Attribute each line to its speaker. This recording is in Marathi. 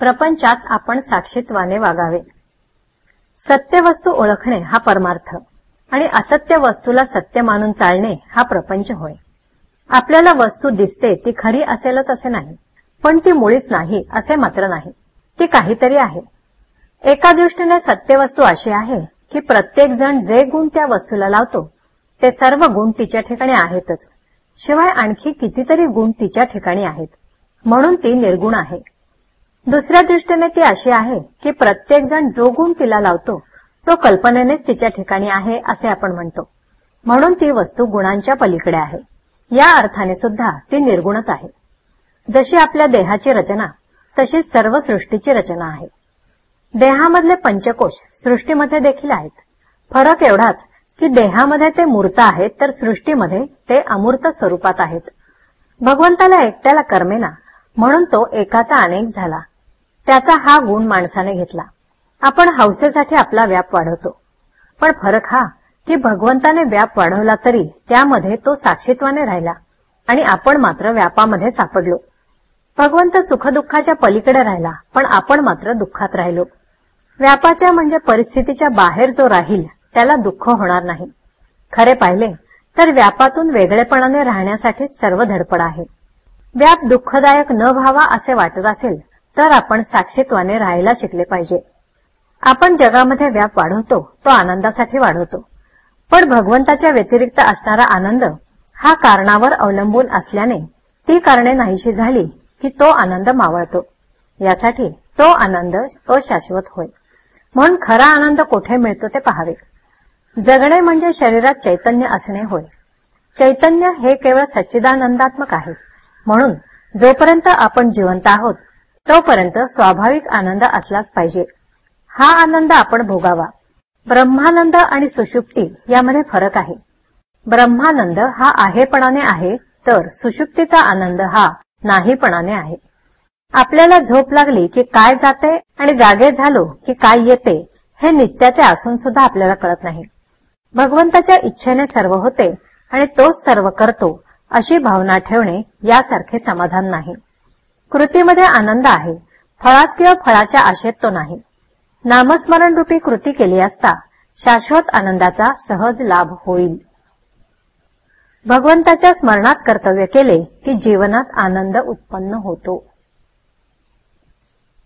Speaker 1: प्रपंचात आपण साक्षीत्वाने वागावे. सत्य वस्तू ओळखणे हा परमार्थ आणि असत्य वस्तूला सत्य मानून चालणे हा प्रपंच होय. आपल्याला वस्तू दिसते ती खरी असेलच असे नाही पण ती मुळीच नाही असे मात्र नाही. ती काहीतरी आहे. एका दृष्टीने सत्य वस्तू अशी आहे की प्रत्येक जण जे गुण त्या वस्तूला लावतो ते सर्व गुण तिच्या ठिकाणी आहेतच. शिवाय आणखी कितीतरी गुण तिच्या ठिकाणी आहेत. म्हणून ती निर्गुण आहे. दुसऱ्या दृष्टीने ती अशी आहे की प्रत्येक जण जो गुण तिला लावतो तो कल्पनेनेच तिच्या ठिकाणी आहे असे आपण म्हणतो. म्हणून ती वस्तू गुणांच्या पलीकडे आहे. या अर्थाने सुद्धा ती निर्गुणच आहे. जशी आपल्या देहाची रचना तशी सर्व सृष्टीची रचना आहे. देहामधले पंचकोश सृष्टीमध्ये देखील आहेत. फरक एवढाच की देहामध्ये ते मूर्त आहेत तर सृष्टीमध्ये ते अमूर्त स्वरूपात आहेत. भगवंताला एकट्याला कर्मेना म्हणून तो एकाचा अनेक झाला. त्याचा हा गुण माणसाने घेतला. आपण हौसेसाठी आपला व्याप वाढवतो. पण फरक हा की भगवंताने व्याप वाढवला तरी त्यामध्ये तो साक्षीत्वाने राहिला आणि आपण मात्र व्यापामध्ये सापडलो. भगवंत सुखदुःखाच्या पलीकडे राहिला पण आपण मात्र दुःखात राहिलो. व्यापाच्या म्हणजे परिस्थितीच्या बाहेर जो राहील त्याला दुःख होणार नाही. खरे पाहिले तर व्यापातून वेगळेपणाने राहण्यासाठी सर्व धडपड आहे. व्याप दुःखदायक न व्हावा असे वाटत असेल तर आपण साक्षीत्वाने राहायला शिकले पाहिजे. आपण जगामध्ये व्याप वाढवतो तो आनंदासाठी वाढवतो. पण भगवंताच्या व्यतिरिक्त असणारा आनंद हा कारणावर अवलंबून असल्याने ती कारणे नाहीशी झाली की तो आनंद मावळतो. यासाठी तो आनंद अशाश्वत होय. म्हणून खरा आनंद कोठे मिळतो ते पहावे. जगणे म्हणजे शरीरात चैतन्य असणे होय. चैतन्य हे केवळ सच्चिदानंदात्मक आहे. म्हणून जोपर्यंत आपण जिवंत आहोत तोपर्यंत स्वाभाविक आनंद असलाच पाहिजे. हा आनंद आपण भोगावा. ब्रह्मानंद आणि सुषुप्ती यामध्ये फरक आहे. ब्रह्मानंद हा आहेपणाने आहे तर सुषुप्तीचा आनंद हा नाहीपणाने आहे. आपल्याला झोप लागली की काय जाते आणि जागे झालो की काय येते हे नित्याचे असून सुद्धा आपल्याला कळत नाही. भगवंताच्या इच्छेने सर्व होते आणि तोच सर्व करतो अशी भावना ठेवणे यासारखे समाधान नाही. कृतीमध्ये आनंद आहे. फळात किंवा फळाच्या आशेत तो नाही. नामस्मरण रूपी कृती केली असता शाश्वत आनंदाचा सहज लाभ होईल. भगवंताच्या स्मरणात कर्तव्य केले की जीवनात आनंद उत्पन्न होतो.